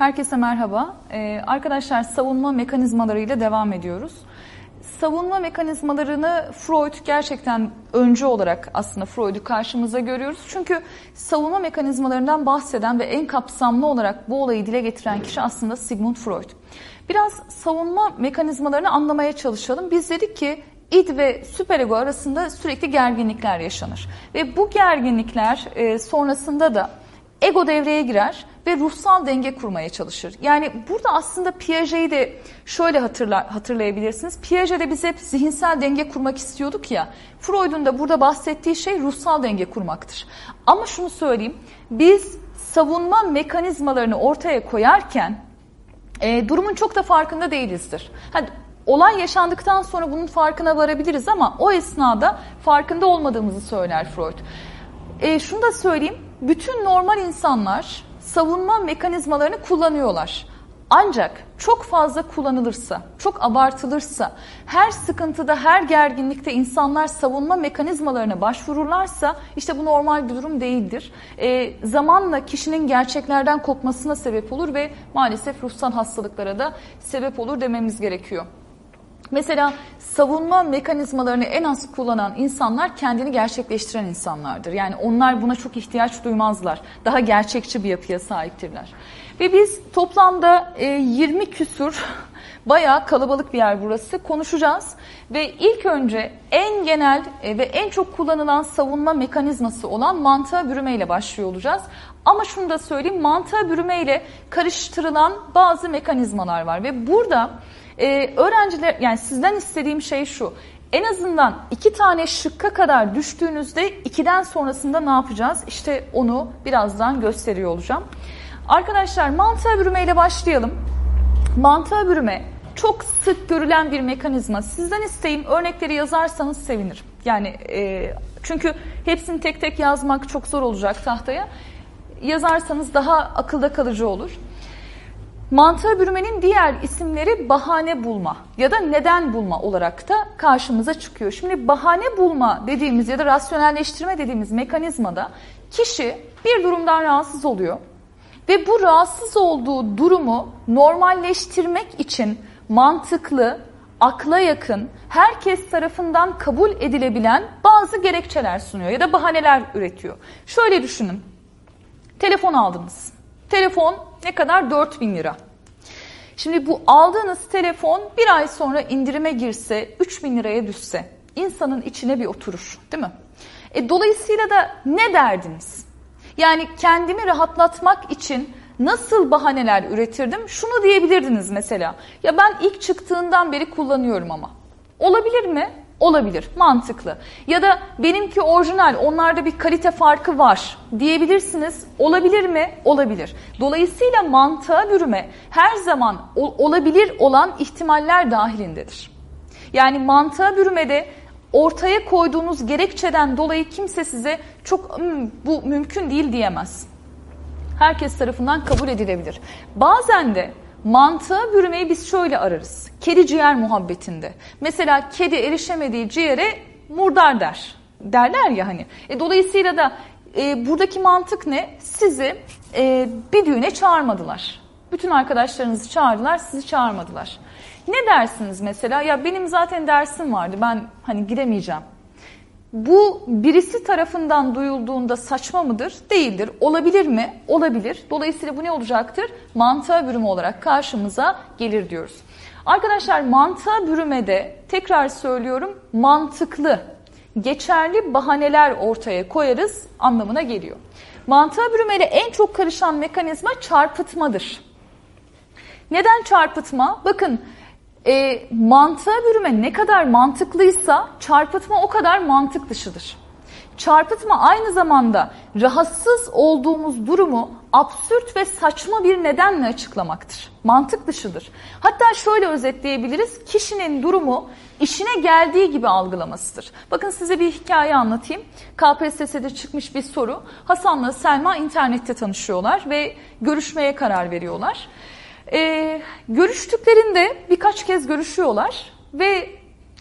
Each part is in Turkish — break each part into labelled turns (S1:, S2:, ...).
S1: Herkese merhaba. Ee, arkadaşlar savunma mekanizmalarıyla devam ediyoruz. Savunma mekanizmalarını Freud gerçekten öncü olarak aslında Freud'u karşımıza görüyoruz. Çünkü savunma mekanizmalarından bahseden ve en kapsamlı olarak bu olayı dile getiren kişi aslında Sigmund Freud. Biraz savunma mekanizmalarını anlamaya çalışalım. Biz dedik ki id ve süperego arasında sürekli gerginlikler yaşanır. Ve bu gerginlikler e, sonrasında da ego devreye girer ve ruhsal denge kurmaya çalışır. Yani burada aslında Piaget'i de şöyle hatırlar, hatırlayabilirsiniz. Piaget'de biz hep zihinsel denge kurmak istiyorduk ya. Freud'un da burada bahsettiği şey ruhsal denge kurmaktır. Ama şunu söyleyeyim. Biz savunma mekanizmalarını ortaya koyarken e, durumun çok da farkında değilizdir. Hani olay yaşandıktan sonra bunun farkına varabiliriz ama o esnada farkında olmadığımızı söyler Freud. E, şunu da söyleyeyim. Bütün normal insanlar savunma mekanizmalarını kullanıyorlar. Ancak çok fazla kullanılırsa, çok abartılırsa, her sıkıntıda, her gerginlikte insanlar savunma mekanizmalarına başvururlarsa işte bu normal bir durum değildir. E, zamanla kişinin gerçeklerden kopmasına sebep olur ve maalesef ruhsal hastalıklara da sebep olur dememiz gerekiyor. Mesela savunma mekanizmalarını en az kullanan insanlar kendini gerçekleştiren insanlardır. Yani onlar buna çok ihtiyaç duymazlar. Daha gerçekçi bir yapıya sahiptirler. Ve biz toplamda 20 e, küsur bayağı kalabalık bir yer burası konuşacağız. Ve ilk önce en genel e, ve en çok kullanılan savunma mekanizması olan mantığa bürüme ile başlıyor olacağız. Ama şunu da söyleyeyim mantığa bürüme ile karıştırılan bazı mekanizmalar var. Ve burada ee, öğrenciler yani sizden istediğim şey şu. En azından iki tane şıkka kadar düştüğünüzde ikiden sonrasında ne yapacağız? İşte onu birazdan gösteriyor olacağım. Arkadaşlar mantığa bürüme ile başlayalım. Mantığa bürüme çok sık görülen bir mekanizma. Sizden isteyeyim örnekleri yazarsanız sevinirim. Yani e, çünkü hepsini tek tek yazmak çok zor olacak tahtaya. Yazarsanız daha akılda kalıcı olur. Mantığa bürümenin diğer isimleri bahane bulma ya da neden bulma olarak da karşımıza çıkıyor. Şimdi bahane bulma dediğimiz ya da rasyonelleştirme dediğimiz mekanizmada kişi bir durumdan rahatsız oluyor ve bu rahatsız olduğu durumu normalleştirmek için mantıklı, akla yakın, herkes tarafından kabul edilebilen bazı gerekçeler sunuyor ya da bahaneler üretiyor. Şöyle düşünün. Telefon aldınız. Telefon ne kadar? 4000 lira. Şimdi bu aldığınız telefon bir ay sonra indirime girse 3000 liraya düşse insanın içine bir oturur değil mi? E, dolayısıyla da ne derdiniz? Yani kendimi rahatlatmak için nasıl bahaneler üretirdim? Şunu diyebilirdiniz mesela. Ya ben ilk çıktığından beri kullanıyorum ama. Olabilir mi? Olabilir, mantıklı. Ya da benimki orijinal, onlarda bir kalite farkı var diyebilirsiniz. Olabilir mi? Olabilir. Dolayısıyla mantığa bürüme her zaman olabilir olan ihtimaller dahilindedir. Yani mantığa bürümede ortaya koyduğunuz gerekçeden dolayı kimse size çok hmm, bu mümkün değil diyemez. Herkes tarafından kabul edilebilir. Bazen de Mantığa bürümeyi biz şöyle ararız. Kedi ciğer muhabbetinde. Mesela kedi erişemediği ciğere murdar der. Derler ya hani. E, dolayısıyla da e, buradaki mantık ne? Sizi e, bir düğüne çağırmadılar. Bütün arkadaşlarınızı çağırdılar, sizi çağırmadılar. Ne dersiniz mesela? Ya benim zaten dersim vardı, ben hani gidemeyeceğim. Bu birisi tarafından duyulduğunda saçma mıdır? Değildir. Olabilir mi? Olabilir. Dolayısıyla bu ne olacaktır? Mantığa bürüme olarak karşımıza gelir diyoruz. Arkadaşlar mantığa bürümede tekrar söylüyorum mantıklı, geçerli bahaneler ortaya koyarız anlamına geliyor. Mantığa bürümeyle en çok karışan mekanizma çarpıtmadır. Neden çarpıtma? Bakın e, mantığa bürüme ne kadar mantıklıysa çarpıtma o kadar mantık dışıdır. Çarpıtma aynı zamanda rahatsız olduğumuz durumu absürt ve saçma bir nedenle açıklamaktır. Mantık dışıdır. Hatta şöyle özetleyebiliriz. Kişinin durumu işine geldiği gibi algılamasıdır. Bakın size bir hikaye anlatayım. KPSS'de çıkmış bir soru. Hasan'la Selma internette tanışıyorlar ve görüşmeye karar veriyorlar. E, görüştüklerinde birkaç kez görüşüyorlar ve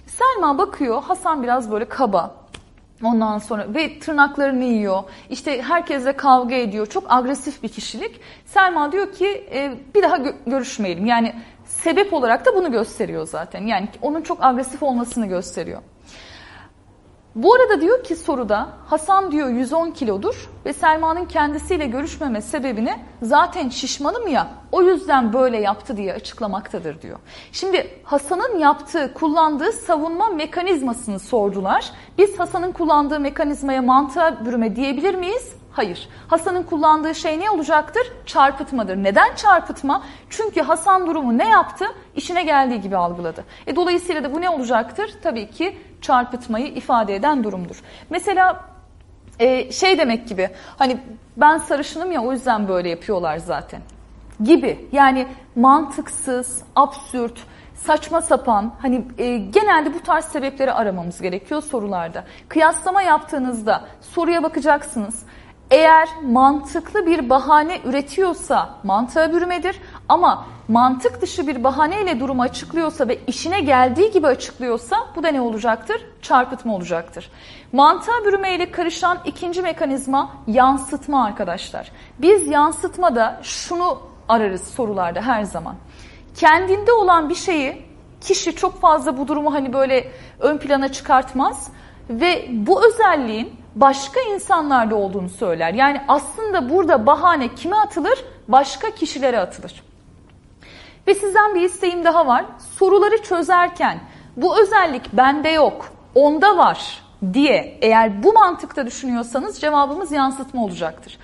S1: Selma bakıyor Hasan biraz böyle kaba, Ondan sonra ve tırnaklarını yiyor. İşte herkesle kavga ediyor. Çok agresif bir kişilik. Selma diyor ki e, bir daha gö- görüşmeyelim. Yani sebep olarak da bunu gösteriyor zaten. Yani onun çok agresif olmasını gösteriyor. Bu arada diyor ki soruda Hasan diyor 110 kilodur ve Selma'nın kendisiyle görüşmeme sebebini zaten şişmanım ya o yüzden böyle yaptı diye açıklamaktadır diyor. Şimdi Hasan'ın yaptığı, kullandığı savunma mekanizmasını sordular. Biz Hasan'ın kullandığı mekanizmaya mantığa bürüme diyebilir miyiz? Hayır. Hasan'ın kullandığı şey ne olacaktır? Çarpıtmadır. Neden çarpıtma? Çünkü Hasan durumu ne yaptı? İşine geldiği gibi algıladı. E, dolayısıyla da bu ne olacaktır? Tabii ki çarpıtmayı ifade eden durumdur. Mesela e, şey demek gibi hani ben sarışınım ya o yüzden böyle yapıyorlar zaten gibi. Yani mantıksız, absürt, saçma sapan hani e, genelde bu tarz sebepleri aramamız gerekiyor sorularda. Kıyaslama yaptığınızda soruya bakacaksınız. Eğer mantıklı bir bahane üretiyorsa mantığa bürümedir ama mantık dışı bir bahaneyle durumu açıklıyorsa ve işine geldiği gibi açıklıyorsa bu da ne olacaktır? Çarpıtma olacaktır. Mantığa bürümeyle karışan ikinci mekanizma yansıtma arkadaşlar. Biz yansıtmada şunu ararız sorularda her zaman. Kendinde olan bir şeyi kişi çok fazla bu durumu hani böyle ön plana çıkartmaz ve bu özelliğin başka insanlarda olduğunu söyler. Yani aslında burada bahane kime atılır? Başka kişilere atılır. Ve sizden bir isteğim daha var. Soruları çözerken bu özellik bende yok, onda var diye eğer bu mantıkta düşünüyorsanız cevabımız yansıtma olacaktır.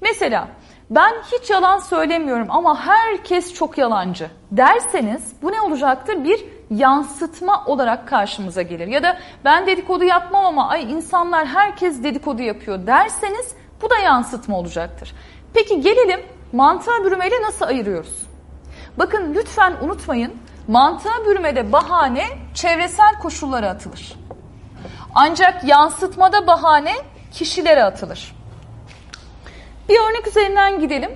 S1: Mesela ben hiç yalan söylemiyorum ama herkes çok yalancı derseniz bu ne olacaktır? Bir yansıtma olarak karşımıza gelir. Ya da ben dedikodu yapmam ama ay insanlar herkes dedikodu yapıyor derseniz bu da yansıtma olacaktır. Peki gelelim mantığa bürümeyle nasıl ayırıyoruz? Bakın lütfen unutmayın mantığa bürümede bahane çevresel koşullara atılır. Ancak yansıtmada bahane kişilere atılır. Bir örnek üzerinden gidelim.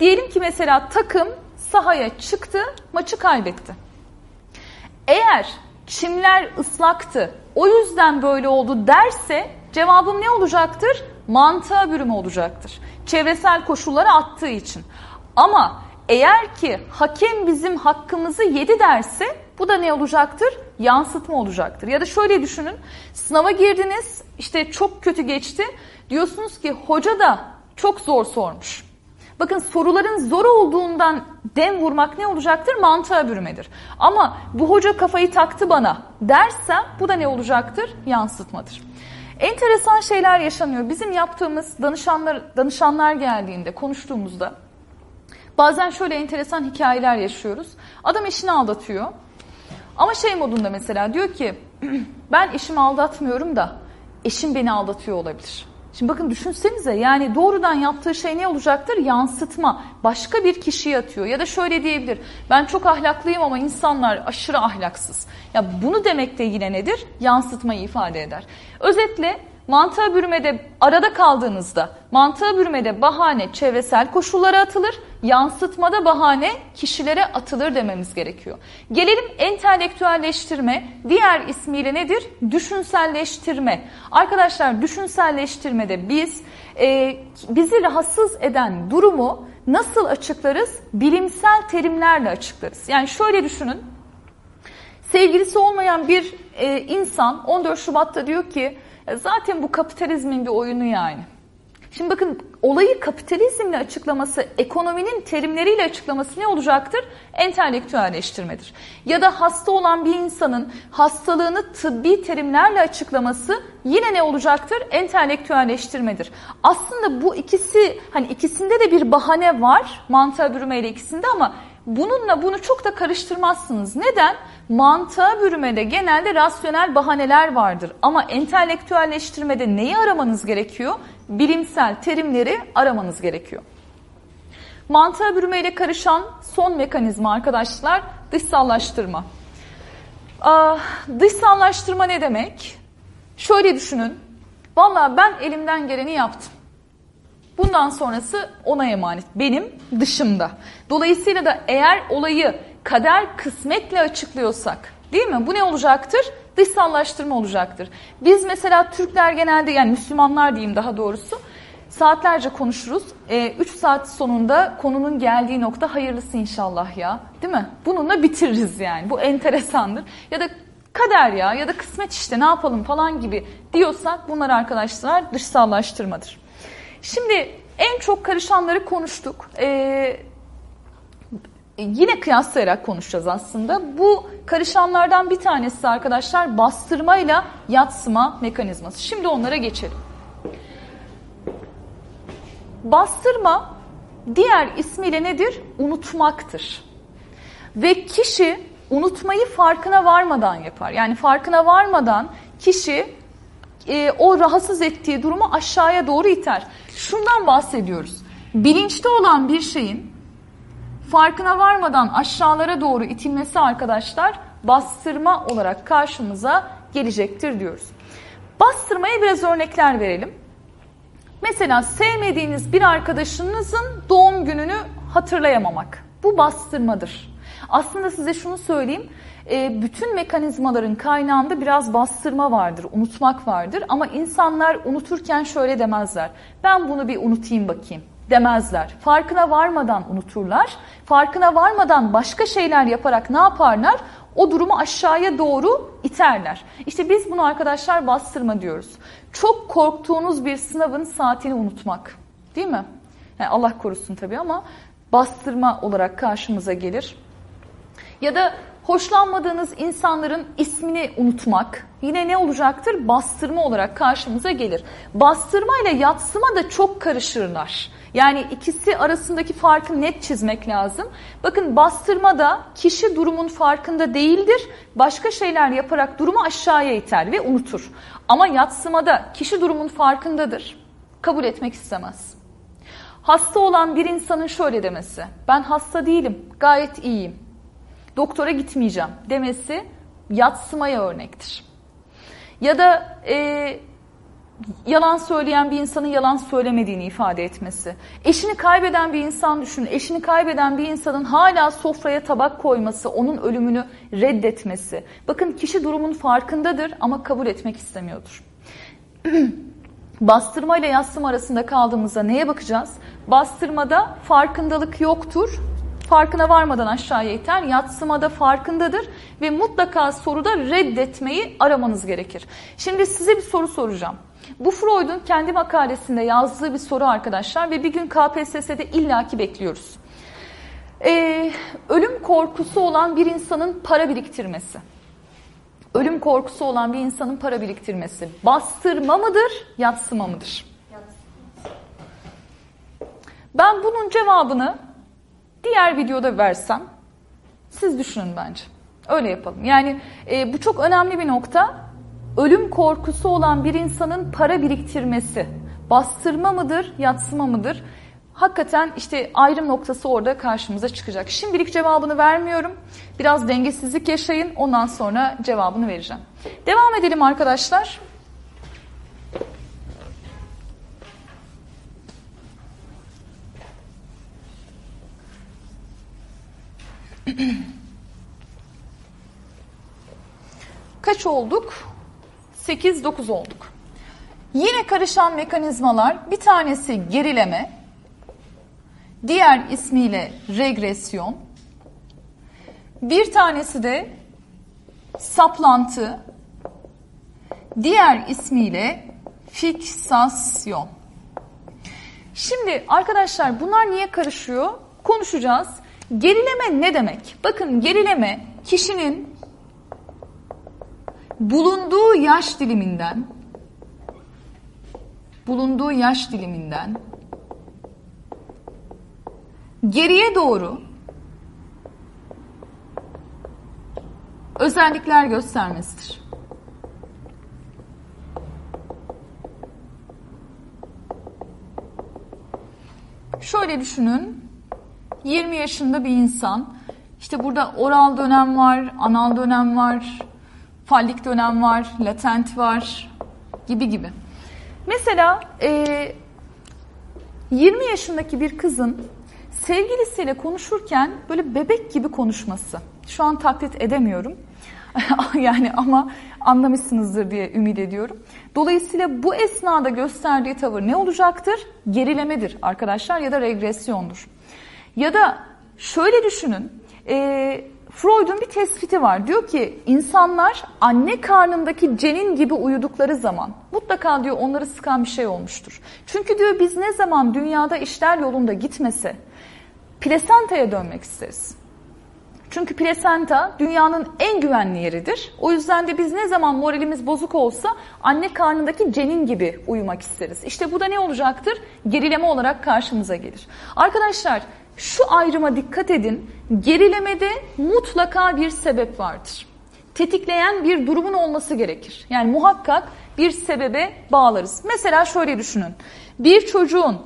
S1: Diyelim ki mesela takım sahaya çıktı, maçı kaybetti. Eğer çimler ıslaktı, o yüzden böyle oldu derse cevabım ne olacaktır? Mantığa bürümü olacaktır. Çevresel koşullara attığı için. Ama eğer ki hakem bizim hakkımızı yedi derse bu da ne olacaktır? Yansıtma olacaktır. Ya da şöyle düşünün. Sınava girdiniz, işte çok kötü geçti. Diyorsunuz ki hoca da çok zor sormuş. Bakın soruların zor olduğundan dem vurmak ne olacaktır? Mantığa bürümedir. Ama bu hoca kafayı taktı bana dersem bu da ne olacaktır? Yansıtmadır. Enteresan şeyler yaşanıyor. Bizim yaptığımız danışanlar, danışanlar geldiğinde konuştuğumuzda bazen şöyle enteresan hikayeler yaşıyoruz. Adam eşini aldatıyor. Ama şey modunda mesela diyor ki ben eşimi aldatmıyorum da eşim beni aldatıyor olabilir. Şimdi bakın düşünsenize yani doğrudan yaptığı şey ne olacaktır? Yansıtma. Başka bir kişiye atıyor. Ya da şöyle diyebilir. Ben çok ahlaklıyım ama insanlar aşırı ahlaksız. Ya bunu demek de yine nedir? Yansıtmayı ifade eder. Özetle mantığa bürümede arada kaldığınızda mantığa bürümede bahane çevresel koşullara atılır, yansıtmada bahane kişilere atılır dememiz gerekiyor. Gelelim entelektüelleştirme, diğer ismiyle nedir? Düşünselleştirme. Arkadaşlar düşünselleştirmede biz e, bizi rahatsız eden durumu nasıl açıklarız? Bilimsel terimlerle açıklarız. Yani şöyle düşünün, sevgilisi olmayan bir e, insan 14 Şubat'ta diyor ki zaten bu kapitalizmin bir oyunu yani. Şimdi bakın olayı kapitalizmle açıklaması, ekonominin terimleriyle açıklaması ne olacaktır? Entelektüelleştirmedir. Ya da hasta olan bir insanın hastalığını tıbbi terimlerle açıklaması yine ne olacaktır? Entelektüelleştirmedir. Aslında bu ikisi hani ikisinde de bir bahane var mantığa bürümeyle ikisinde ama bununla bunu çok da karıştırmazsınız. Neden? Mantığa bürümede genelde rasyonel bahaneler vardır. Ama entelektüelleştirmede neyi aramanız gerekiyor? Bilimsel terimleri aramanız gerekiyor. Mantığa bürümeyle karışan son mekanizma arkadaşlar dışsallaştırma. Aa, dışsallaştırma ne demek? Şöyle düşünün. Valla ben elimden geleni yaptım. Bundan sonrası ona emanet. Benim dışımda. Dolayısıyla da eğer olayı kader kısmetle açıklıyorsak değil mi? Bu ne olacaktır? Dışsallaştırma olacaktır. Biz mesela Türkler genelde yani Müslümanlar diyeyim daha doğrusu saatlerce konuşuruz. 3 e, saat sonunda konunun geldiği nokta hayırlısı inşallah ya. Değil mi? Bununla bitiririz yani. Bu enteresandır. Ya da kader ya ya da kısmet işte ne yapalım falan gibi diyorsak bunlar arkadaşlar dışsallaştırmadır. Şimdi en çok karışanları konuştuk. Ee, yine kıyaslayarak konuşacağız aslında. Bu karışanlardan bir tanesi arkadaşlar bastırmayla yatsıma mekanizması. Şimdi onlara geçelim. Bastırma diğer ismiyle nedir? Unutmaktır. Ve kişi unutmayı farkına varmadan yapar. Yani farkına varmadan kişi e, o rahatsız ettiği durumu aşağıya doğru iter. Şundan bahsediyoruz. Bilinçli olan bir şeyin farkına varmadan aşağılara doğru itilmesi arkadaşlar bastırma olarak karşımıza gelecektir diyoruz. Bastırmaya biraz örnekler verelim. Mesela sevmediğiniz bir arkadaşınızın doğum gününü hatırlayamamak. Bu bastırmadır. Aslında size şunu söyleyeyim. E, bütün mekanizmaların kaynağında biraz bastırma vardır, unutmak vardır. Ama insanlar unuturken şöyle demezler. Ben bunu bir unutayım bakayım demezler. Farkına varmadan unuturlar. Farkına varmadan başka şeyler yaparak ne yaparlar? O durumu aşağıya doğru iterler. İşte biz bunu arkadaşlar bastırma diyoruz. Çok korktuğunuz bir sınavın saatini unutmak. Değil mi? Yani Allah korusun tabii ama bastırma olarak karşımıza gelir. Ya da hoşlanmadığınız insanların ismini unutmak yine ne olacaktır? Bastırma olarak karşımıza gelir. Bastırma ile yatsıma da çok karışırlar. Yani ikisi arasındaki farkı net çizmek lazım. Bakın bastırmada kişi durumun farkında değildir. Başka şeyler yaparak durumu aşağıya iter ve unutur. Ama yatsımada kişi durumun farkındadır. Kabul etmek istemez. Hasta olan bir insanın şöyle demesi. Ben hasta değilim, gayet iyiyim. Doktora gitmeyeceğim demesi yatsımaya örnektir. Ya da e, yalan söyleyen bir insanın yalan söylemediğini ifade etmesi. Eşini kaybeden bir insan düşünün. Eşini kaybeden bir insanın hala sofraya tabak koyması, onun ölümünü reddetmesi. Bakın kişi durumun farkındadır ama kabul etmek istemiyordur. Bastırma ile yassım arasında kaldığımızda neye bakacağız? Bastırmada farkındalık yoktur. Farkına varmadan aşağıya iter. Yatsımada farkındadır ve mutlaka soruda reddetmeyi aramanız gerekir. Şimdi size bir soru soracağım. Bu Freud'un kendi makalesinde yazdığı bir soru arkadaşlar ve bir gün KPSS'de illaki bekliyoruz. Ee, ölüm korkusu olan bir insanın para biriktirmesi. Ölüm korkusu olan bir insanın para biriktirmesi. Bastırma mıdır, yatsıma mıdır? Ben bunun cevabını diğer videoda versem siz düşünün bence. Öyle yapalım. Yani e, bu çok önemli bir nokta ölüm korkusu olan bir insanın para biriktirmesi bastırma mıdır, yatsıma mıdır? Hakikaten işte ayrım noktası orada karşımıza çıkacak. Şimdilik cevabını vermiyorum. Biraz dengesizlik yaşayın. Ondan sonra cevabını vereceğim. Devam edelim arkadaşlar. Kaç olduk? 8-9 olduk. Yine karışan mekanizmalar bir tanesi gerileme, diğer ismiyle regresyon, bir tanesi de saplantı, diğer ismiyle fiksasyon. Şimdi arkadaşlar bunlar niye karışıyor? Konuşacağız. Gerileme ne demek? Bakın gerileme kişinin bulunduğu yaş diliminden bulunduğu yaş diliminden geriye doğru özellikler göstermesidir. Şöyle düşünün. 20 yaşında bir insan. İşte burada oral dönem var, anal dönem var, fallik dönem var, latent var gibi gibi. Mesela e, 20 yaşındaki bir kızın sevgilisiyle konuşurken böyle bebek gibi konuşması. Şu an taklit edemiyorum. yani ama anlamışsınızdır diye ümit ediyorum. Dolayısıyla bu esnada gösterdiği tavır ne olacaktır? Gerilemedir arkadaşlar ya da regresyondur. Ya da şöyle düşünün, e, Freud'un bir tespiti var. Diyor ki insanlar anne karnındaki cenin gibi uyudukları zaman mutlaka diyor onları sıkan bir şey olmuştur. Çünkü diyor biz ne zaman dünyada işler yolunda gitmese plasentaya dönmek isteriz. Çünkü plasenta dünyanın en güvenli yeridir. O yüzden de biz ne zaman moralimiz bozuk olsa anne karnındaki cenin gibi uyumak isteriz. İşte bu da ne olacaktır? Gerileme olarak karşımıza gelir. Arkadaşlar şu ayrıma dikkat edin. Gerilemede mutlaka bir sebep vardır. Tetikleyen bir durumun olması gerekir. Yani muhakkak bir sebebe bağlarız. Mesela şöyle düşünün. Bir çocuğun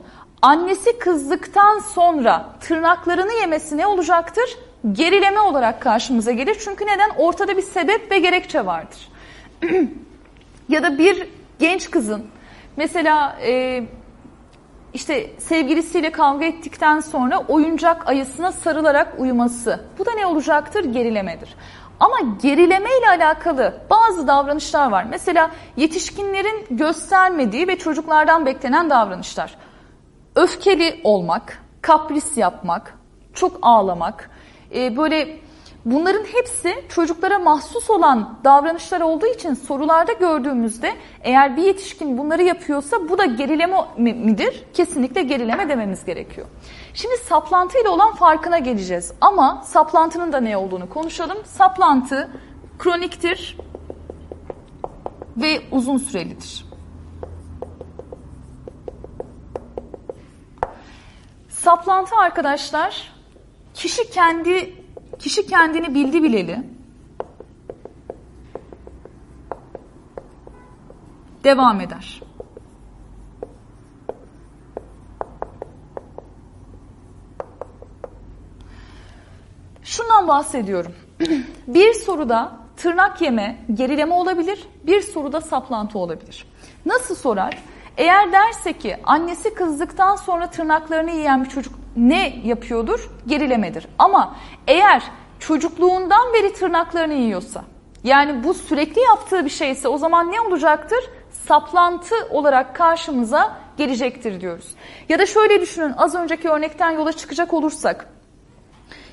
S1: annesi kızdıktan sonra tırnaklarını yemesi ne olacaktır? Gerileme olarak karşımıza gelir. Çünkü neden? Ortada bir sebep ve gerekçe vardır. ya da bir genç kızın mesela e, işte sevgilisiyle kavga ettikten sonra oyuncak ayısına sarılarak uyuması. Bu da ne olacaktır? Gerilemedir. Ama gerileme ile alakalı bazı davranışlar var. Mesela yetişkinlerin göstermediği ve çocuklardan beklenen davranışlar. Öfkeli olmak, kapris yapmak, çok ağlamak, e, böyle Bunların hepsi çocuklara mahsus olan davranışlar olduğu için sorularda gördüğümüzde eğer bir yetişkin bunları yapıyorsa bu da gerileme midir? Kesinlikle gerileme dememiz gerekiyor. Şimdi saplantı ile olan farkına geleceğiz ama saplantının da ne olduğunu konuşalım. Saplantı kroniktir ve uzun sürelidir. Saplantı arkadaşlar kişi kendi Kişi kendini bildi bileli devam eder. Şundan bahsediyorum. bir soruda tırnak yeme, gerileme olabilir. Bir soruda saplantı olabilir. Nasıl sorar? Eğer derse ki annesi kızdıktan sonra tırnaklarını yiyen bir çocuk ne yapıyordur? Gerilemedir. Ama eğer çocukluğundan beri tırnaklarını yiyorsa, yani bu sürekli yaptığı bir şeyse o zaman ne olacaktır? Saplantı olarak karşımıza gelecektir diyoruz. Ya da şöyle düşünün az önceki örnekten yola çıkacak olursak.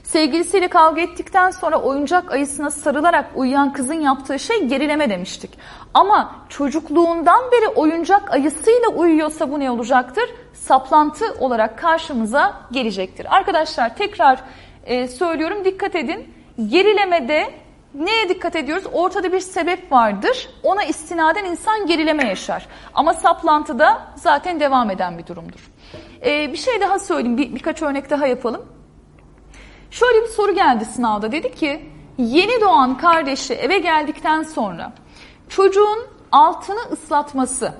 S1: Sevgilisiyle kavga ettikten sonra oyuncak ayısına sarılarak uyuyan kızın yaptığı şey gerileme demiştik. Ama çocukluğundan beri oyuncak ayısıyla uyuyorsa bu ne olacaktır? Saplantı olarak karşımıza gelecektir. Arkadaşlar tekrar e, söylüyorum dikkat edin. Gerilemede neye dikkat ediyoruz? Ortada bir sebep vardır. Ona istinaden insan gerileme yaşar. Ama saplantıda zaten devam eden bir durumdur. Ee, bir şey daha söyleyeyim. Bir, birkaç örnek daha yapalım. Şöyle bir soru geldi sınavda. Dedi ki yeni doğan kardeşi eve geldikten sonra çocuğun altını ıslatması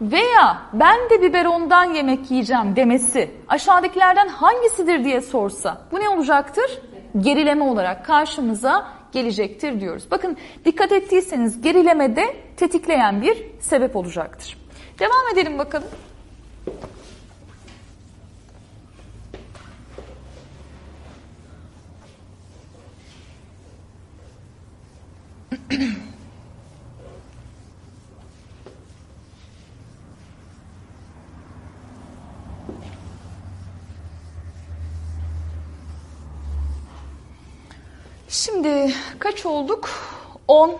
S1: veya ben de biberondan yemek yiyeceğim demesi aşağıdakilerden hangisidir diye sorsa bu ne olacaktır? Gerileme olarak karşımıza gelecektir diyoruz. Bakın dikkat ettiyseniz gerilemede tetikleyen bir sebep olacaktır. Devam edelim bakalım. Şimdi kaç olduk? 10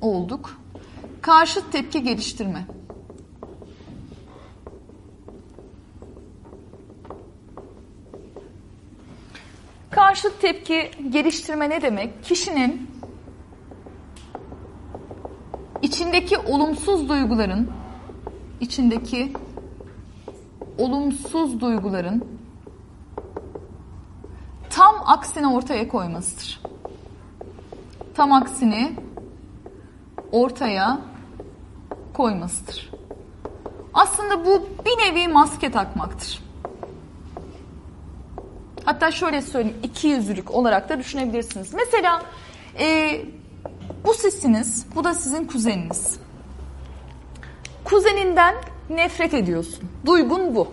S1: olduk. Karşıt tepki geliştirme. Karşıt tepki geliştirme ne demek? Kişinin içindeki olumsuz duyguların içindeki olumsuz duyguların tam aksini ortaya koymasıdır. Tam aksini ortaya koymasıdır. Aslında bu bir nevi maske takmaktır. Hatta şöyle söyleyeyim iki yüzlülük olarak da düşünebilirsiniz. Mesela e, bu sizsiniz, bu da sizin kuzeniniz. Kuzeninden nefret ediyorsun. Duygun bu.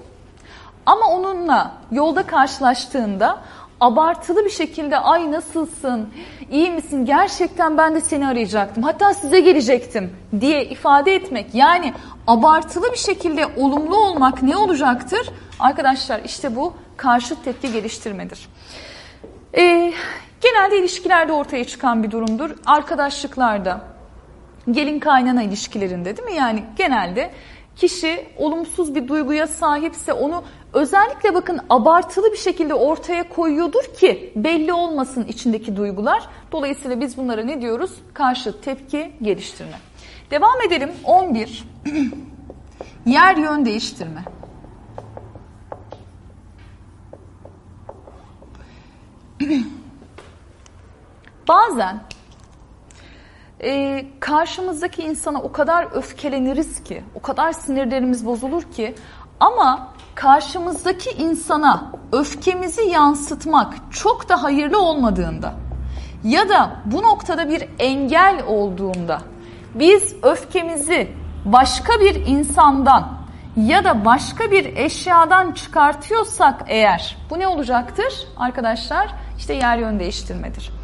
S1: Ama onunla yolda karşılaştığında abartılı bir şekilde ay nasılsın, iyi misin, gerçekten ben de seni arayacaktım, hatta size gelecektim diye ifade etmek yani abartılı bir şekilde olumlu olmak ne olacaktır? Arkadaşlar işte bu karşıt tepki geliştirmedir. Ee, genelde ilişkilerde ortaya çıkan bir durumdur. Arkadaşlıklarda, gelin kaynana ilişkilerinde değil mi? Yani genelde kişi olumsuz bir duyguya sahipse onu özellikle bakın abartılı bir şekilde ortaya koyuyordur ki belli olmasın içindeki duygular. Dolayısıyla biz bunlara ne diyoruz? Karşı tepki geliştirme. Devam edelim 11. Yer yön değiştirme. Bazen e, karşımızdaki insana o kadar öfkeleniriz ki, o kadar sinirlerimiz bozulur ki ama karşımızdaki insana öfkemizi yansıtmak çok da hayırlı olmadığında ya da bu noktada bir engel olduğunda biz öfkemizi başka bir insandan ya da başka bir eşyadan çıkartıyorsak eğer bu ne olacaktır arkadaşlar? İşte yer yön değiştirmedir.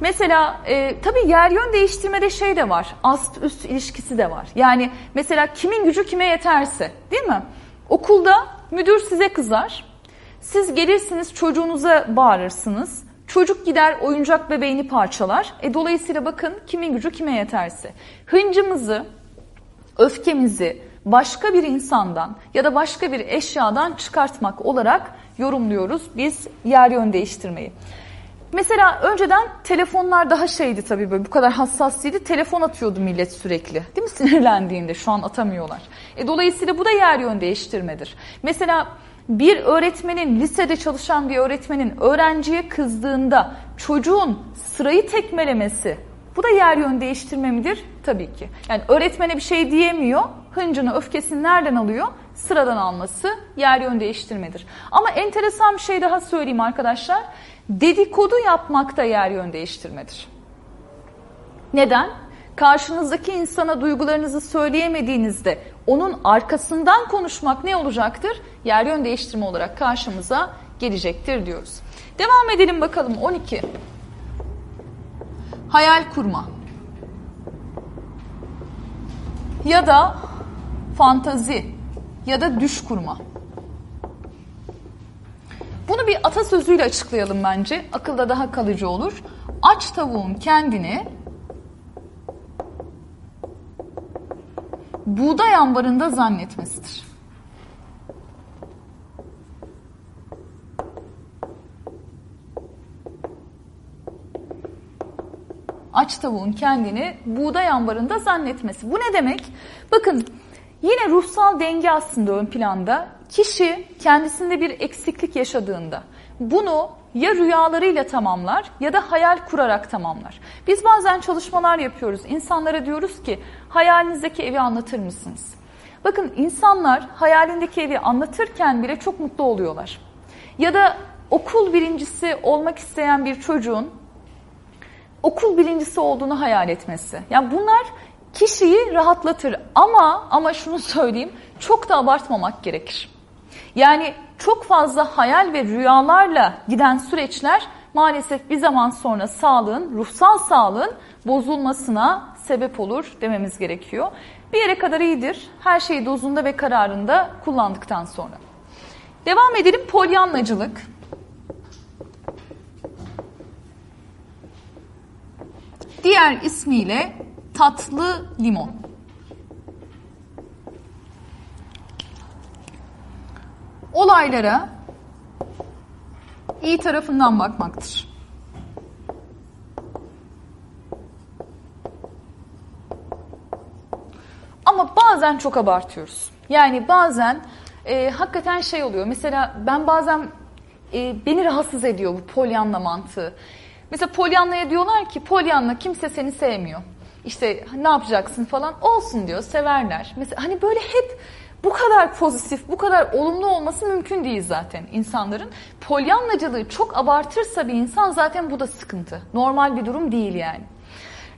S1: Mesela e, tabii yer yön değiştirmede şey de var. Ast üst ilişkisi de var. Yani mesela kimin gücü kime yeterse değil mi? Okulda müdür size kızar. Siz gelirsiniz çocuğunuza bağırırsınız. Çocuk gider oyuncak bebeğini parçalar. E, dolayısıyla bakın kimin gücü kime yeterse. Hıncımızı, öfkemizi başka bir insandan ya da başka bir eşyadan çıkartmak olarak yorumluyoruz biz yer yön değiştirmeyi. Mesela önceden telefonlar daha şeydi tabii böyle bu kadar hassaslıydı. Telefon atıyordu millet sürekli. Değil mi sinirlendiğinde şu an atamıyorlar. E, dolayısıyla bu da yer yön değiştirmedir. Mesela bir öğretmenin lisede çalışan bir öğretmenin öğrenciye kızdığında çocuğun sırayı tekmelemesi bu da yer yön değiştirme midir? Tabii ki. Yani öğretmene bir şey diyemiyor. Hıncını, öfkesini nereden alıyor? Sıradan alması yer yön değiştirmedir. Ama enteresan bir şey daha söyleyeyim arkadaşlar. Dedikodu yapmak da yer yön değiştirmedir. Neden? Karşınızdaki insana duygularınızı söyleyemediğinizde onun arkasından konuşmak ne olacaktır? Yer yön değiştirme olarak karşımıza gelecektir diyoruz. Devam edelim bakalım 12. Hayal kurma. Ya da fantazi ya da düş kurma. Bunu bir atasözüyle açıklayalım bence. Akılda daha kalıcı olur. Aç tavuğun kendini buğday ambarında zannetmesidir. Aç tavuğun kendini buğday ambarında zannetmesi. Bu ne demek? Bakın yine ruhsal denge aslında ön planda. Kişi kendisinde bir eksiklik yaşadığında bunu ya rüyalarıyla tamamlar ya da hayal kurarak tamamlar. Biz bazen çalışmalar yapıyoruz. İnsanlara diyoruz ki hayalinizdeki evi anlatır mısınız? Bakın insanlar hayalindeki evi anlatırken bile çok mutlu oluyorlar. Ya da okul birincisi olmak isteyen bir çocuğun okul birincisi olduğunu hayal etmesi. Yani bunlar kişiyi rahatlatır ama ama şunu söyleyeyim çok da abartmamak gerekir. Yani çok fazla hayal ve rüyalarla giden süreçler maalesef bir zaman sonra sağlığın, ruhsal sağlığın bozulmasına sebep olur dememiz gerekiyor. Bir yere kadar iyidir. Her şeyi dozunda ve kararında kullandıktan sonra. Devam edelim polyanlacılık. Diğer ismiyle tatlı limon. Olaylara iyi tarafından bakmaktır. Ama bazen çok abartıyoruz. Yani bazen e, hakikaten şey oluyor. Mesela ben bazen e, beni rahatsız ediyor bu polyanla mantığı. Mesela polyanlaya diyorlar ki polyanla kimse seni sevmiyor. İşte ne yapacaksın falan olsun diyor severler. Mesela hani böyle hep bu kadar pozitif, bu kadar olumlu olması mümkün değil zaten insanların. Polyanlacılığı çok abartırsa bir insan zaten bu da sıkıntı. Normal bir durum değil yani.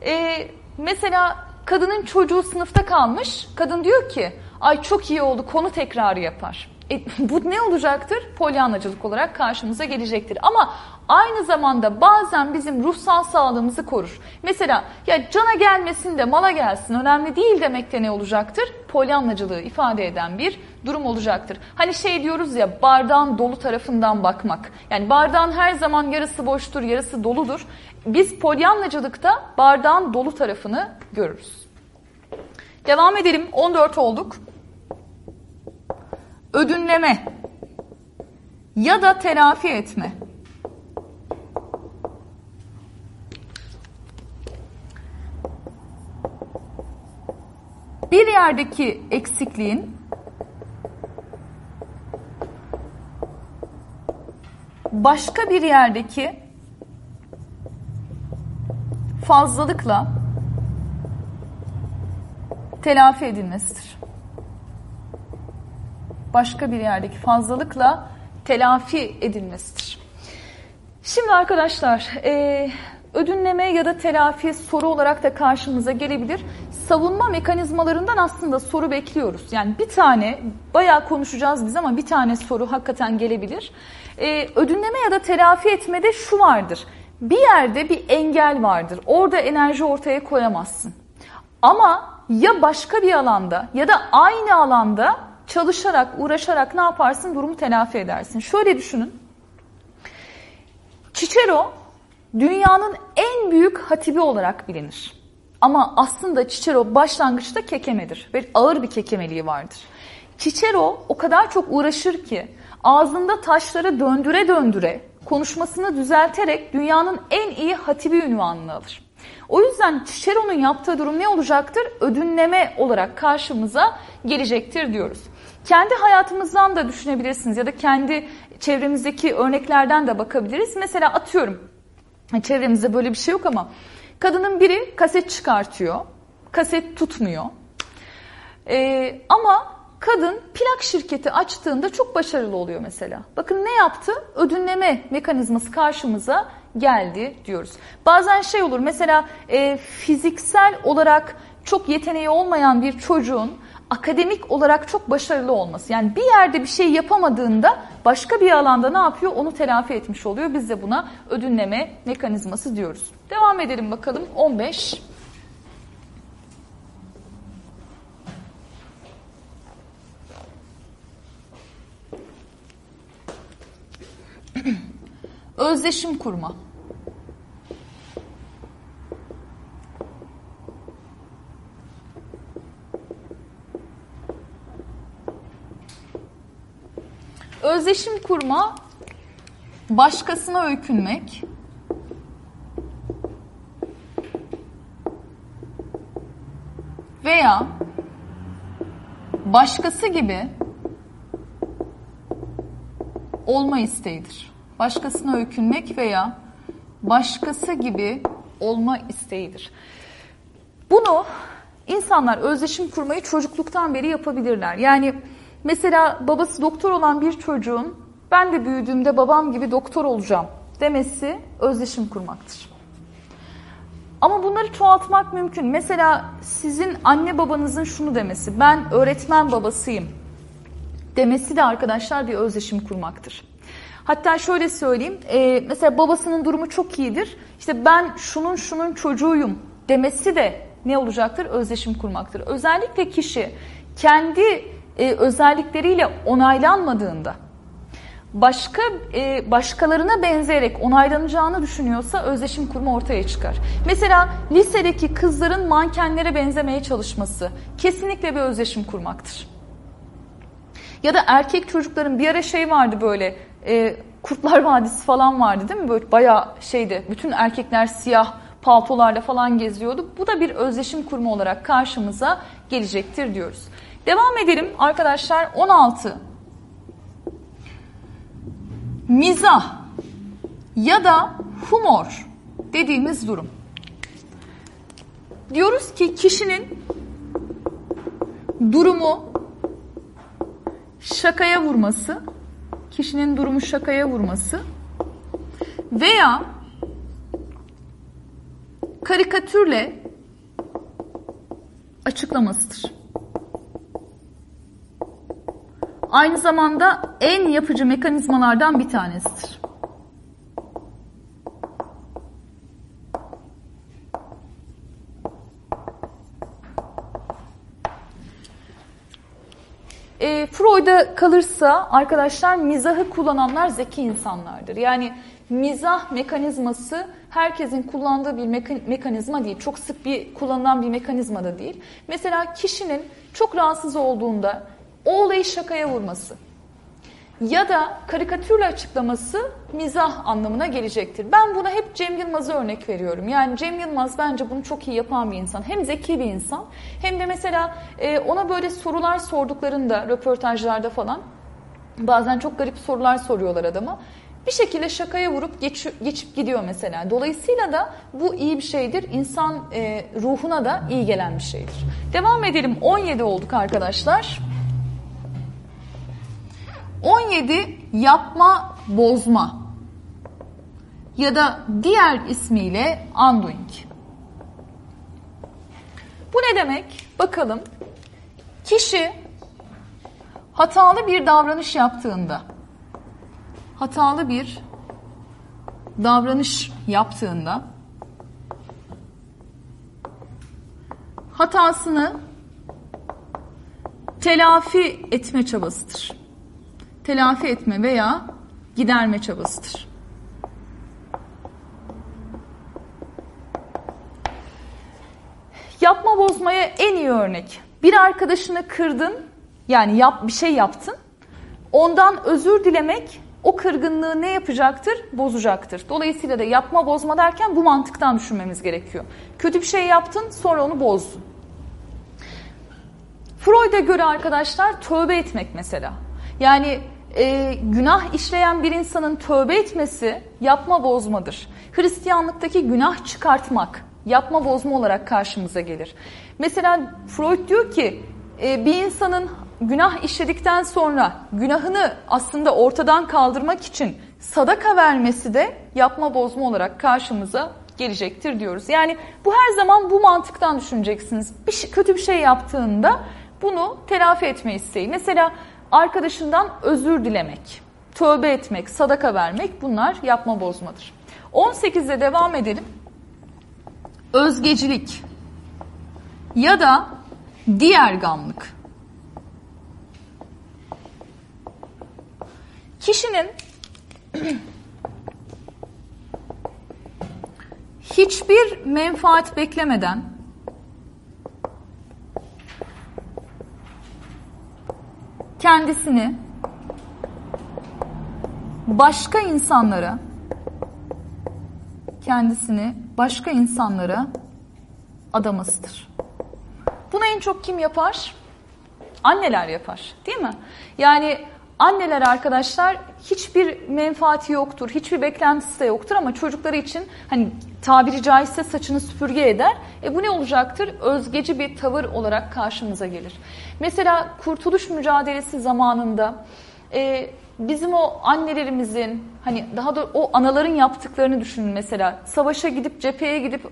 S1: Ee, mesela kadının çocuğu sınıfta kalmış. Kadın diyor ki ay çok iyi oldu konu tekrarı yapar. E, bu ne olacaktır? Polyanlacılık olarak karşımıza gelecektir. Ama aynı zamanda bazen bizim ruhsal sağlığımızı korur. Mesela ya cana gelmesin de mala gelsin önemli değil demek de ne olacaktır? Polyanlacılığı ifade eden bir durum olacaktır. Hani şey diyoruz ya bardağın dolu tarafından bakmak. Yani bardağın her zaman yarısı boştur, yarısı doludur. Biz polyanlacılıkta bardağın dolu tarafını görürüz. Devam edelim. 14 olduk. Ödünleme ya da telafi etme. Bir yerdeki eksikliğin başka bir yerdeki fazlalıkla telafi edilmesidir. Başka bir yerdeki fazlalıkla telafi edilmesidir. Şimdi arkadaşlar e, ödünleme ya da telafi soru olarak da karşımıza gelebilir. Savunma mekanizmalarından aslında soru bekliyoruz. Yani bir tane bayağı konuşacağız biz ama bir tane soru hakikaten gelebilir. E, ödünleme ya da telafi etmede şu vardır. Bir yerde bir engel vardır. Orada enerji ortaya koyamazsın. Ama ya başka bir alanda ya da aynı alanda çalışarak, uğraşarak ne yaparsın? Durumu telafi edersin. Şöyle düşünün. Cicero dünyanın en büyük hatibi olarak bilinir. Ama aslında Cicero başlangıçta kekemedir ve ağır bir kekemeliği vardır. Cicero o kadar çok uğraşır ki ağzında taşları döndüre döndüre konuşmasını düzelterek dünyanın en iyi hatibi ünvanını alır. O yüzden Cicero'nun yaptığı durum ne olacaktır? Ödünleme olarak karşımıza gelecektir diyoruz. Kendi hayatımızdan da düşünebilirsiniz ya da kendi çevremizdeki örneklerden de bakabiliriz. Mesela atıyorum çevremizde böyle bir şey yok ama kadının biri kaset çıkartıyor. Kaset tutmuyor. Ee, ama kadın plak şirketi açtığında çok başarılı oluyor mesela. Bakın ne yaptı? Ödünleme mekanizması karşımıza geldi diyoruz. Bazen şey olur mesela e, fiziksel olarak çok yeteneği olmayan bir çocuğun akademik olarak çok başarılı olması. Yani bir yerde bir şey yapamadığında başka bir alanda ne yapıyor? Onu telafi etmiş oluyor. Biz de buna ödünleme mekanizması diyoruz. Devam edelim bakalım. 15. Özdeşim kurma. Özdeşim kurma, başkasına öykünmek, veya başkası gibi olma isteğidir. Başkasına öykünmek veya başkası gibi olma isteğidir. Bunu insanlar özdeşim kurmayı çocukluktan beri yapabilirler. Yani Mesela babası doktor olan bir çocuğun ben de büyüdüğümde babam gibi doktor olacağım demesi özdeşim kurmaktır. Ama bunları çoğaltmak mümkün. Mesela sizin anne babanızın şunu demesi, ben öğretmen babasıyım demesi de arkadaşlar bir özdeşim kurmaktır. Hatta şöyle söyleyeyim, e, mesela babasının durumu çok iyidir. İşte ben şunun şunun çocuğuyum demesi de ne olacaktır? Özdeşim kurmaktır. Özellikle kişi kendi e, özellikleriyle onaylanmadığında başka e, başkalarına benzeyerek onaylanacağını düşünüyorsa özdeşim kurma ortaya çıkar. Mesela lisedeki kızların mankenlere benzemeye çalışması kesinlikle bir özdeşim kurmaktır. Ya da erkek çocukların bir ara şey vardı böyle e, Kurtlar Vadisi falan vardı değil mi? Böyle bayağı şeydi bütün erkekler siyah paltolarla falan geziyordu. Bu da bir özdeşim kurma olarak karşımıza gelecektir diyoruz. Devam edelim arkadaşlar 16. Mizah ya da humor dediğimiz durum. Diyoruz ki kişinin durumu şakaya vurması, kişinin durumu şakaya vurması veya karikatürle açıklamasıdır. Aynı zamanda en yapıcı mekanizmalardan bir tanesidir. E, Freud'a kalırsa arkadaşlar mizahı kullananlar zeki insanlardır. Yani mizah mekanizması herkesin kullandığı bir mekanizma değil. Çok sık bir kullanılan bir mekanizma da değil. Mesela kişinin çok rahatsız olduğunda o olayı şakaya vurması ya da karikatürle açıklaması mizah anlamına gelecektir. Ben buna hep Cem Yılmaz'a örnek veriyorum. Yani Cem Yılmaz bence bunu çok iyi yapan bir insan. Hem zeki bir insan hem de mesela e, ona böyle sorular sorduklarında röportajlarda falan bazen çok garip sorular soruyorlar adama. Bir şekilde şakaya vurup geç, geçip gidiyor mesela. Dolayısıyla da bu iyi bir şeydir. İnsan e, ruhuna da iyi gelen bir şeydir. Devam edelim. 17 olduk arkadaşlar. 17 yapma, bozma ya da diğer ismiyle undoing. Bu ne demek? Bakalım. Kişi hatalı bir davranış yaptığında hatalı bir davranış yaptığında hatasını telafi etme çabasıdır telafi etme veya giderme çabasıdır. Yapma bozmaya en iyi örnek. Bir arkadaşını kırdın, yani yap bir şey yaptın. Ondan özür dilemek o kırgınlığı ne yapacaktır? Bozacaktır. Dolayısıyla da yapma bozma derken bu mantıktan düşünmemiz gerekiyor. Kötü bir şey yaptın, sonra onu bozdun. Freud'a göre arkadaşlar tövbe etmek mesela. Yani e, günah işleyen bir insanın tövbe etmesi yapma bozmadır. Hristiyanlıktaki günah çıkartmak yapma bozma olarak karşımıza gelir. Mesela Freud diyor ki e, bir insanın günah işledikten sonra günahını aslında ortadan kaldırmak için sadaka vermesi de yapma bozma olarak karşımıza gelecektir diyoruz. Yani bu her zaman bu mantıktan düşüneceksiniz. Bir şey, kötü bir şey yaptığında bunu telafi etme isteği. Mesela arkadaşından özür dilemek, tövbe etmek, sadaka vermek bunlar yapma bozmadır. 18'de devam edelim. Özgecilik ya da diğer gamlık. Kişinin hiçbir menfaat beklemeden kendisini başka insanlara kendisini başka insanlara adamasıdır. Bunu en çok kim yapar? Anneler yapar değil mi? Yani anneler arkadaşlar hiçbir menfaati yoktur, hiçbir beklentisi de yoktur ama çocukları için hani tabiri caizse saçını süpürge eder. E bu ne olacaktır? Özgeci bir tavır olarak karşımıza gelir. Mesela kurtuluş mücadelesi zamanında e, bizim o annelerimizin hani daha da o anaların yaptıklarını düşünün mesela. Savaşa gidip cepheye gidip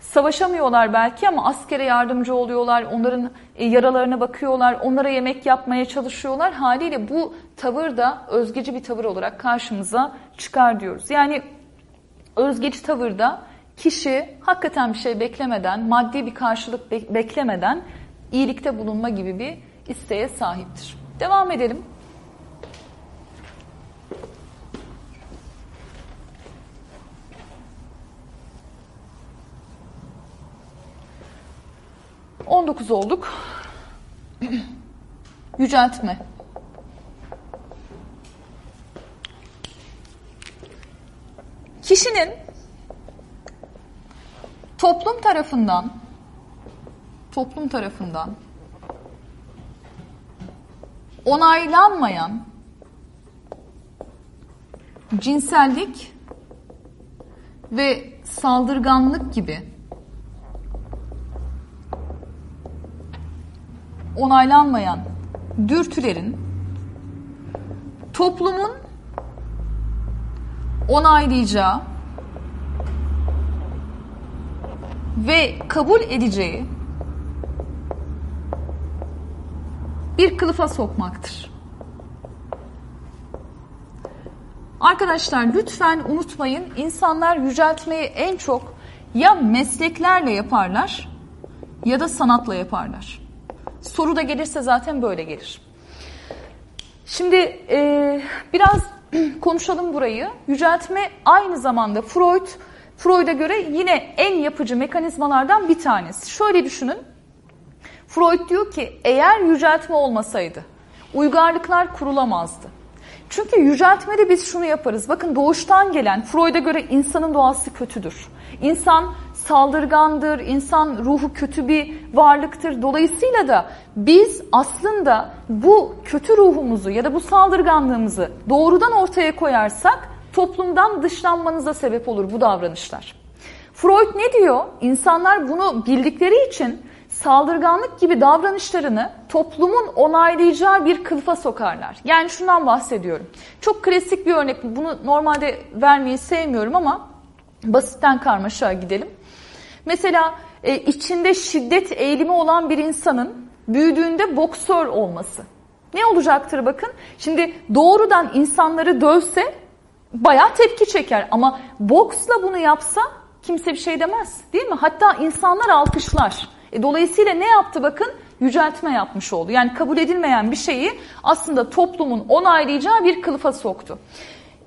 S1: savaşamıyorlar belki ama askere yardımcı oluyorlar. Onların e, yaralarına bakıyorlar. Onlara yemek yapmaya çalışıyorlar. Haliyle bu tavır da özgeci bir tavır olarak karşımıza çıkar diyoruz. Yani özgeci tavırda kişi hakikaten bir şey beklemeden, maddi bir karşılık beklemeden iyilikte bulunma gibi bir isteğe sahiptir. Devam edelim. On dokuz olduk. Yüceltme. Kişinin toplum tarafından toplum tarafından onaylanmayan cinsellik ve saldırganlık gibi onaylanmayan dürtülerin toplumun onaylayacağı ve kabul edeceği bir kılıfa sokmaktır. Arkadaşlar lütfen unutmayın insanlar yüceltmeyi en çok ya mesleklerle yaparlar ya da sanatla yaparlar. Soru da gelirse zaten böyle gelir. Şimdi e, biraz konuşalım burayı. Yüceltme aynı zamanda Freud, Freud'a göre yine en yapıcı mekanizmalardan bir tanesi. Şöyle düşünün. Freud diyor ki eğer yüceltme olmasaydı uygarlıklar kurulamazdı. Çünkü yüceltmede biz şunu yaparız. Bakın doğuştan gelen Freud'a göre insanın doğası kötüdür. İnsan saldırgandır, insan ruhu kötü bir varlıktır. Dolayısıyla da biz aslında bu kötü ruhumuzu ya da bu saldırganlığımızı doğrudan ortaya koyarsak toplumdan dışlanmanıza sebep olur bu davranışlar. Freud ne diyor? İnsanlar bunu bildikleri için saldırganlık gibi davranışlarını toplumun onaylayacağı bir kılıfa sokarlar. Yani şundan bahsediyorum. Çok klasik bir örnek. Bunu normalde vermeyi sevmiyorum ama basitten karmaşa gidelim. Mesela e, içinde şiddet eğilimi olan bir insanın büyüdüğünde boksör olması. Ne olacaktır bakın? Şimdi doğrudan insanları dövse bayağı tepki çeker ama boksla bunu yapsa kimse bir şey demez değil mi? Hatta insanlar alkışlar. E, dolayısıyla ne yaptı bakın? Yüceltme yapmış oldu. Yani kabul edilmeyen bir şeyi aslında toplumun onaylayacağı bir kılıfa soktu.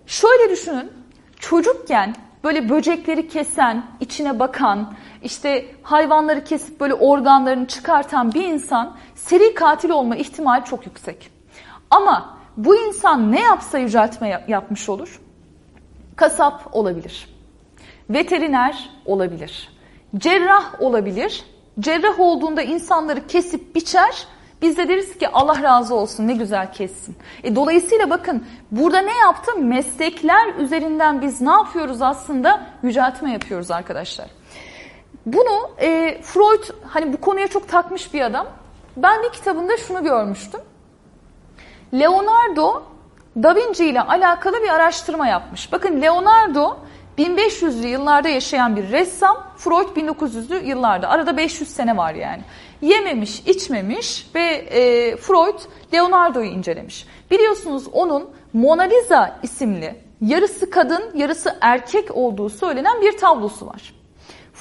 S1: Şöyle düşünün, çocukken böyle böcekleri kesen, içine bakan, işte hayvanları kesip böyle organlarını çıkartan bir insan seri katil olma ihtimali çok yüksek. Ama bu insan ne yapsa yüceltme yapmış olur? Kasap olabilir. Veteriner olabilir. Cerrah olabilir. Cerrah olduğunda insanları kesip biçer. Biz de deriz ki Allah razı olsun ne güzel kessin. E, dolayısıyla bakın burada ne yaptı? Meslekler üzerinden biz ne yapıyoruz aslında? Yüceltme yapıyoruz arkadaşlar. Bunu e, Freud hani bu konuya çok takmış bir adam. Ben bir kitabında şunu görmüştüm. Leonardo Da Vinci ile alakalı bir araştırma yapmış. Bakın Leonardo 1500'lü yıllarda yaşayan bir ressam, Freud 1900'lü yıllarda. Arada 500 sene var yani. Yememiş, içmemiş ve e, Freud Leonardo'yu incelemiş. Biliyorsunuz onun Mona Lisa isimli yarısı kadın, yarısı erkek olduğu söylenen bir tablosu var.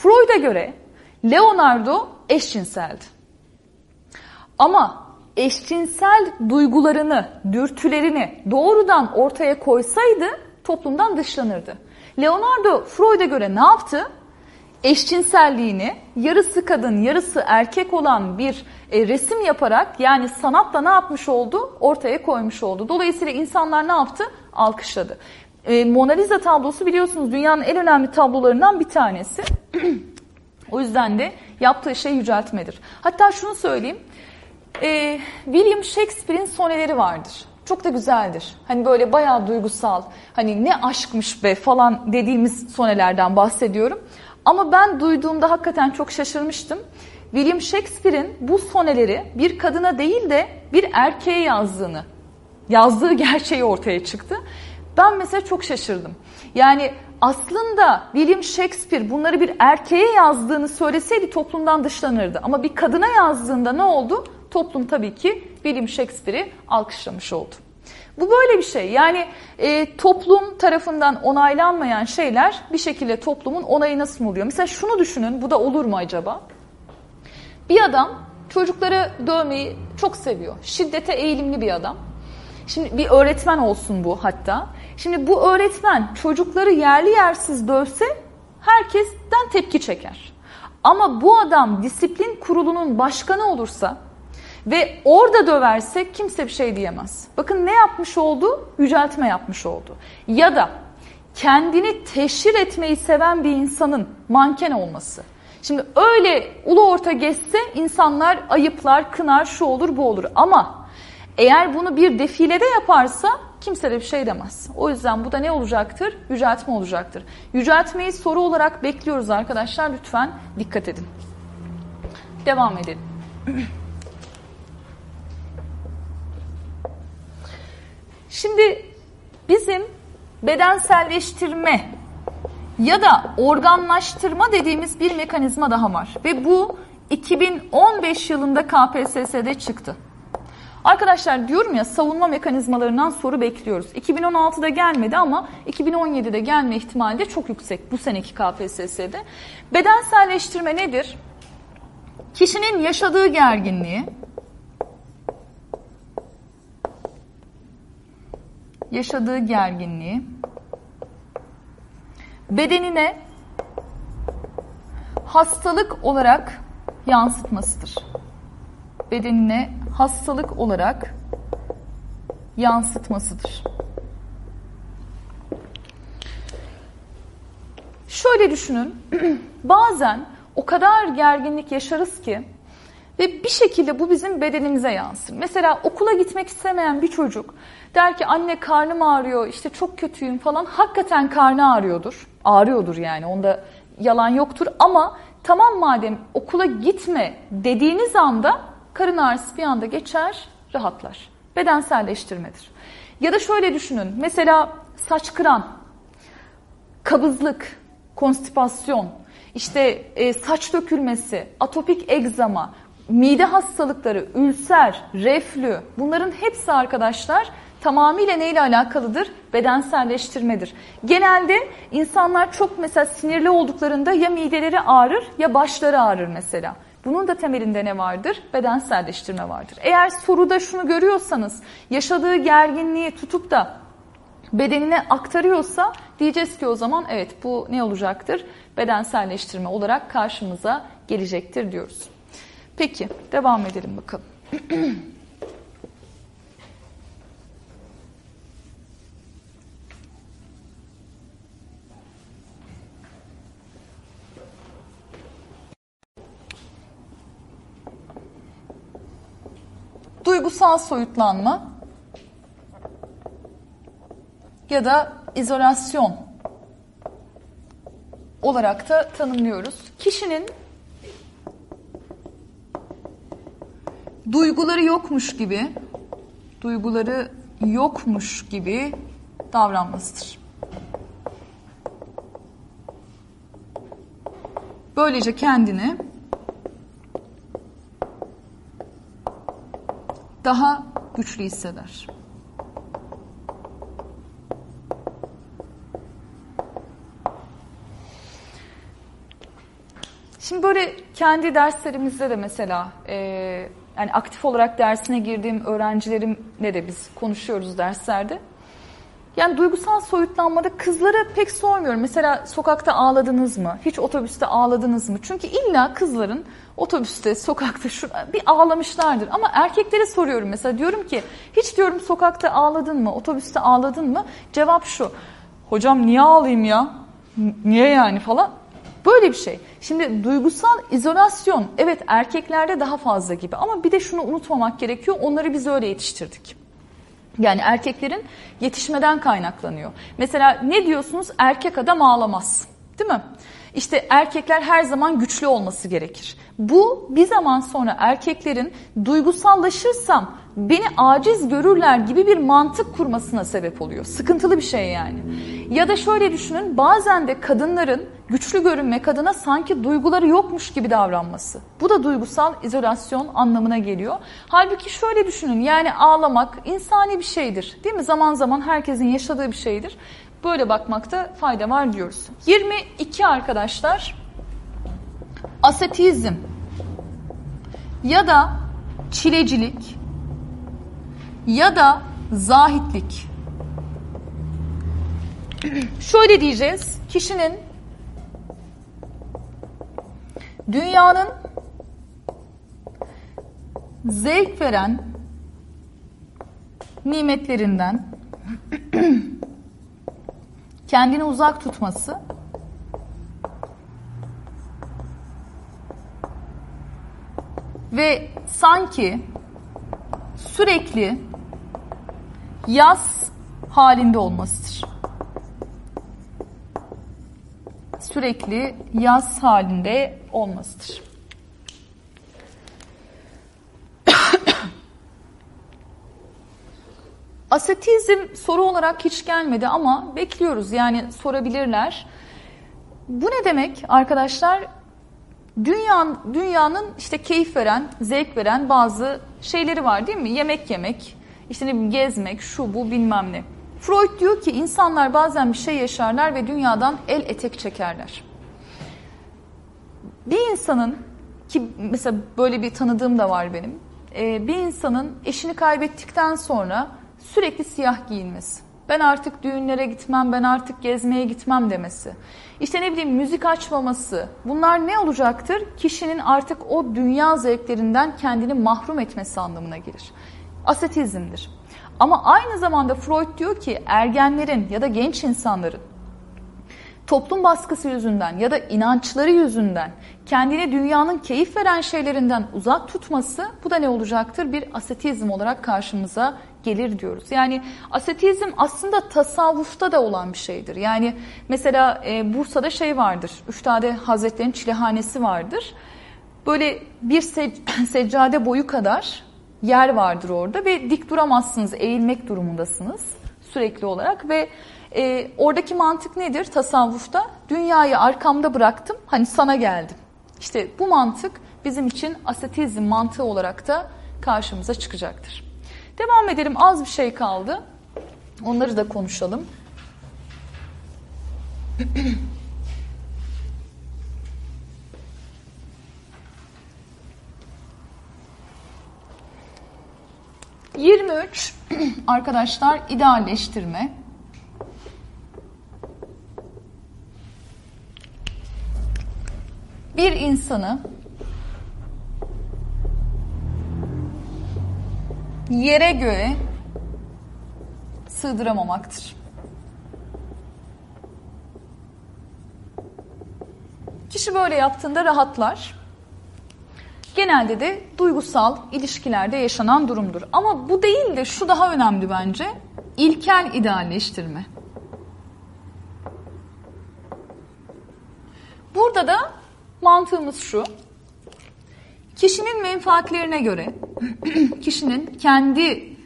S1: Freud'a göre Leonardo eşcinseldi. Ama eşcinsel duygularını, dürtülerini doğrudan ortaya koysaydı toplumdan dışlanırdı. Leonardo Freud'a göre ne yaptı? Eşcinselliğini yarısı kadın yarısı erkek olan bir e, resim yaparak yani sanatla ne yapmış oldu? Ortaya koymuş oldu. Dolayısıyla insanlar ne yaptı? Alkışladı. E, Mona Lisa tablosu biliyorsunuz dünyanın en önemli tablolarından bir tanesi. o yüzden de yaptığı şey yüceltmedir. Hatta şunu söyleyeyim. E, William Shakespeare'in soneleri vardır. Çok da güzeldir. Hani böyle bayağı duygusal, hani ne aşkmış be falan dediğimiz sonelerden bahsediyorum. Ama ben duyduğumda hakikaten çok şaşırmıştım. William Shakespeare'in bu soneleri bir kadına değil de bir erkeğe yazdığını, yazdığı gerçeği ortaya çıktı. Ben mesela çok şaşırdım. Yani aslında William Shakespeare bunları bir erkeğe yazdığını söyleseydi toplumdan dışlanırdı. Ama bir kadına yazdığında ne oldu? Toplum tabii ki William Shakespeare'i alkışlamış oldu. Bu böyle bir şey. Yani e, toplum tarafından onaylanmayan şeyler bir şekilde toplumun onayı nasıl oluyor? Mesela şunu düşünün, bu da olur mu acaba? Bir adam çocukları dövmeyi çok seviyor. Şiddete eğilimli bir adam. Şimdi bir öğretmen olsun bu hatta. Şimdi bu öğretmen çocukları yerli yersiz dövse herkesten tepki çeker. Ama bu adam disiplin kurulunun başkanı olursa ve orada döverse kimse bir şey diyemez. Bakın ne yapmış oldu? Yüceltme yapmış oldu. Ya da kendini teşhir etmeyi seven bir insanın manken olması. Şimdi öyle ulu orta geçse insanlar ayıplar, kınar, şu olur bu olur. Ama eğer bunu bir defilede yaparsa kimse de bir şey demez. O yüzden bu da ne olacaktır? Yüceltme olacaktır. Yüceltmeyi soru olarak bekliyoruz arkadaşlar. Lütfen dikkat edin. Devam edelim. Şimdi bizim bedenselleştirme ya da organlaştırma dediğimiz bir mekanizma daha var. Ve bu 2015 yılında KPSS'de çıktı. Arkadaşlar diyorum ya savunma mekanizmalarından soru bekliyoruz. 2016'da gelmedi ama 2017'de gelme ihtimali de çok yüksek bu seneki KPSS'de. Bedenselleştirme nedir? Kişinin yaşadığı gerginliği, yaşadığı gerginliği bedenine hastalık olarak yansıtmasıdır. Bedenine hastalık olarak yansıtmasıdır. Şöyle düşünün, bazen o kadar gerginlik yaşarız ki ve bir şekilde bu bizim bedenimize yansır. Mesela okula gitmek istemeyen bir çocuk der ki anne karnım ağrıyor, işte çok kötüyüm falan. Hakikaten karnı ağrıyordur. Ağrıyordur yani onda yalan yoktur ama tamam madem okula gitme dediğiniz anda karın ağrısı bir anda geçer, rahatlar. Bedenselleştirmedir. Ya da şöyle düşünün. Mesela saç kıran, kabızlık, konstipasyon, işte e, saç dökülmesi, atopik egzama, mide hastalıkları, ülser, reflü bunların hepsi arkadaşlar tamamıyla neyle alakalıdır? Bedenselleştirmedir. Genelde insanlar çok mesela sinirli olduklarında ya mideleri ağrır ya başları ağrır mesela. Bunun da temelinde ne vardır? Bedenselleştirme vardır. Eğer soruda şunu görüyorsanız yaşadığı gerginliği tutup da bedenine aktarıyorsa diyeceğiz ki o zaman evet bu ne olacaktır? Bedenselleştirme olarak karşımıza gelecektir diyoruz. Peki devam edelim bakalım. duygusal soyutlanma ya da izolasyon olarak da tanımlıyoruz. Kişinin duyguları yokmuş gibi duyguları yokmuş gibi davranmasıdır. Böylece kendini daha güçlü hisseder. Şimdi böyle kendi derslerimizde de mesela e, yani aktif olarak dersine girdiğim öğrencilerimle de biz konuşuyoruz derslerde. Yani duygusal soyutlanmada kızları pek sormuyorum. Mesela sokakta ağladınız mı? Hiç otobüste ağladınız mı? Çünkü illa kızların otobüste, sokakta şu bir ağlamışlardır. Ama erkeklere soruyorum mesela diyorum ki hiç diyorum sokakta ağladın mı? Otobüste ağladın mı? Cevap şu. Hocam niye ağlayayım ya? Niye yani falan? Böyle bir şey. Şimdi duygusal izolasyon evet erkeklerde daha fazla gibi ama bir de şunu unutmamak gerekiyor. Onları biz öyle yetiştirdik. Yani erkeklerin yetişmeden kaynaklanıyor. Mesela ne diyorsunuz? Erkek adam ağlamaz. Değil mi? İşte erkekler her zaman güçlü olması gerekir. Bu bir zaman sonra erkeklerin duygusallaşırsam beni aciz görürler gibi bir mantık kurmasına sebep oluyor. Sıkıntılı bir şey yani. Ya da şöyle düşünün bazen de kadınların güçlü görünmek adına sanki duyguları yokmuş gibi davranması. Bu da duygusal izolasyon anlamına geliyor. Halbuki şöyle düşünün yani ağlamak insani bir şeydir değil mi? Zaman zaman herkesin yaşadığı bir şeydir. Böyle bakmakta fayda var diyoruz. 22 arkadaşlar asetizm ya da çilecilik ya da zahitlik. Şöyle diyeceğiz. Kişinin dünyanın zevk veren nimetlerinden kendini uzak tutması ve sanki sürekli yaz halinde olmasıdır. Sürekli yaz halinde olmasıdır. Asetizm soru olarak hiç gelmedi ama bekliyoruz yani sorabilirler. Bu ne demek arkadaşlar? Dünyanın, dünyanın işte keyif veren, zevk veren bazı şeyleri var değil mi? Yemek yemek, işte ne bileyim gezmek, şu bu bilmem ne. Freud diyor ki insanlar bazen bir şey yaşarlar ve dünyadan el etek çekerler. Bir insanın ki mesela böyle bir tanıdığım da var benim. Ee, bir insanın eşini kaybettikten sonra sürekli siyah giyinmesi. Ben artık düğünlere gitmem, ben artık gezmeye gitmem demesi. İşte ne bileyim müzik açmaması. Bunlar ne olacaktır? Kişinin artık o dünya zevklerinden kendini mahrum etmesi anlamına gelir. Asetizmdir. Ama aynı zamanda Freud diyor ki ergenlerin ya da genç insanların toplum baskısı yüzünden ya da inançları yüzünden kendini dünyanın keyif veren şeylerinden uzak tutması bu da ne olacaktır? Bir asetizm olarak karşımıza gelir diyoruz. Yani asetizm aslında tasavvufta da olan bir şeydir. Yani mesela e, Bursa'da şey vardır. Üftade Hazretleri'nin çilehanesi vardır. Böyle bir seccade boyu kadar yer vardır orada ve dik duramazsınız, eğilmek durumundasınız sürekli olarak ve e, oradaki mantık nedir tasavvufta? Dünyayı arkamda bıraktım, hani sana geldim. İşte bu mantık bizim için asetizm mantığı olarak da karşımıza çıkacaktır. Devam edelim, az bir şey kaldı. Onları da konuşalım. 23 arkadaşlar idealleştirme. Bir insanı yere göre sığdıramamaktır. Kişi böyle yaptığında rahatlar genelde de duygusal ilişkilerde yaşanan durumdur. Ama bu değil de şu daha önemli bence. İlkel idealleştirme. Burada da mantığımız şu. Kişinin menfaatlerine göre, kişinin kendi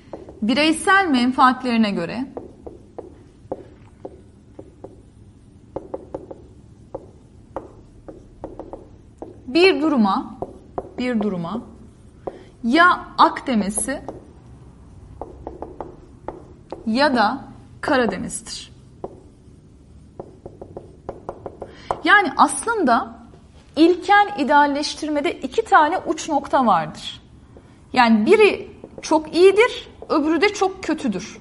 S1: bireysel menfaatlerine göre bir duruma bir duruma ya ak demesi ya da kara demesidir. Yani aslında ilkel idealleştirmede iki tane uç nokta vardır. Yani biri çok iyidir, öbürü de çok kötüdür.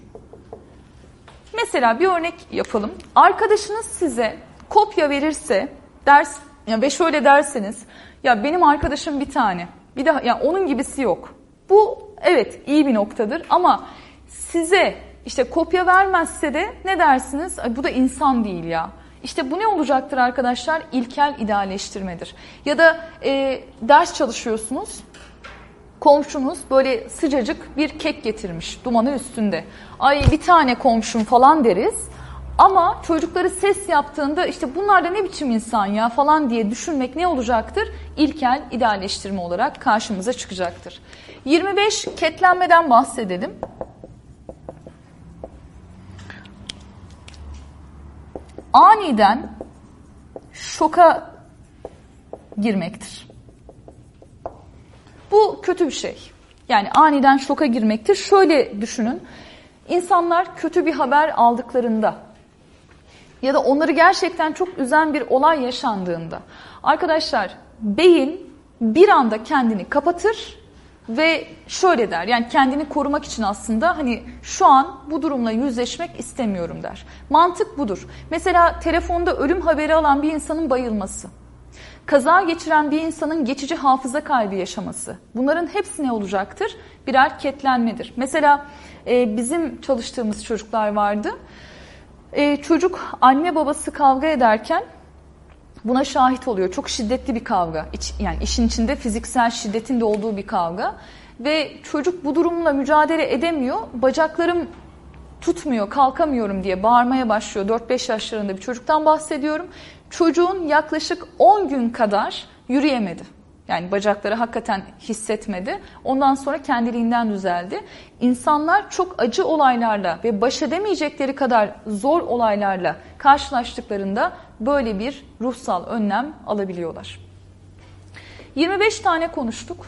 S1: Mesela bir örnek yapalım. Arkadaşınız size kopya verirse ders ya ve şöyle derseniz ya benim arkadaşım bir tane. Bir daha ya onun gibisi yok. Bu evet iyi bir noktadır ama size işte kopya vermezse de ne dersiniz? Ay, bu da insan değil ya. İşte bu ne olacaktır arkadaşlar? İlkel idealleştirmedir. Ya da e, ders çalışıyorsunuz. Komşunuz böyle sıcacık bir kek getirmiş dumanı üstünde. Ay bir tane komşum falan deriz. Ama çocukları ses yaptığında işte bunlar da ne biçim insan ya falan diye düşünmek ne olacaktır? İlkel idealleştirme olarak karşımıza çıkacaktır. 25 ketlenmeden bahsedelim. Aniden şoka girmektir. Bu kötü bir şey. Yani aniden şoka girmektir. Şöyle düşünün. İnsanlar kötü bir haber aldıklarında ya da onları gerçekten çok üzen bir olay yaşandığında arkadaşlar beyin bir anda kendini kapatır ve şöyle der yani kendini korumak için aslında hani şu an bu durumla yüzleşmek istemiyorum der. Mantık budur. Mesela telefonda ölüm haberi alan bir insanın bayılması. Kaza geçiren bir insanın geçici hafıza kaybı yaşaması. Bunların hepsi ne olacaktır? Birer ketlenmedir. Mesela e, bizim çalıştığımız çocuklar vardı. E, çocuk anne babası kavga ederken buna şahit oluyor. Çok şiddetli bir kavga. İç, yani işin içinde fiziksel şiddetin de olduğu bir kavga. Ve çocuk bu durumla mücadele edemiyor. Bacaklarım tutmuyor, kalkamıyorum diye bağırmaya başlıyor. 4-5 yaşlarında bir çocuktan bahsediyorum. Çocuğun yaklaşık 10 gün kadar yürüyemedi. Yani bacakları hakikaten hissetmedi. Ondan sonra kendiliğinden düzeldi. İnsanlar çok acı olaylarla ve baş edemeyecekleri kadar zor olaylarla karşılaştıklarında böyle bir ruhsal önlem alabiliyorlar. 25 tane konuştuk.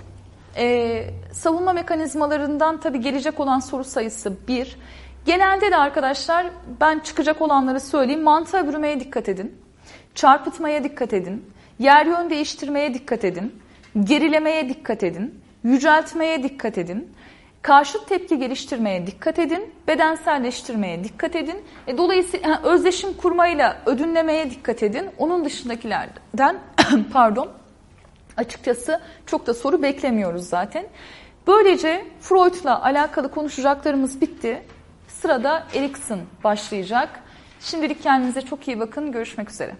S1: Ee, savunma mekanizmalarından tabii gelecek olan soru sayısı bir. Genelde de arkadaşlar ben çıkacak olanları söyleyeyim. Mantığa bürümeye dikkat edin. Çarpıtmaya dikkat edin. Yer yön değiştirmeye dikkat edin. Gerilemeye dikkat edin. Yüceltmeye dikkat edin. Karşıt tepki geliştirmeye dikkat edin. Bedenselleştirmeye dikkat edin. E, dolayısıyla özdeşim kurmayla ödünlemeye dikkat edin. Onun dışındakilerden pardon açıkçası çok da soru beklemiyoruz zaten. Böylece Freud'la alakalı konuşacaklarımız bitti. Sırada Erikson başlayacak. Şimdilik kendinize çok iyi bakın. Görüşmek üzere.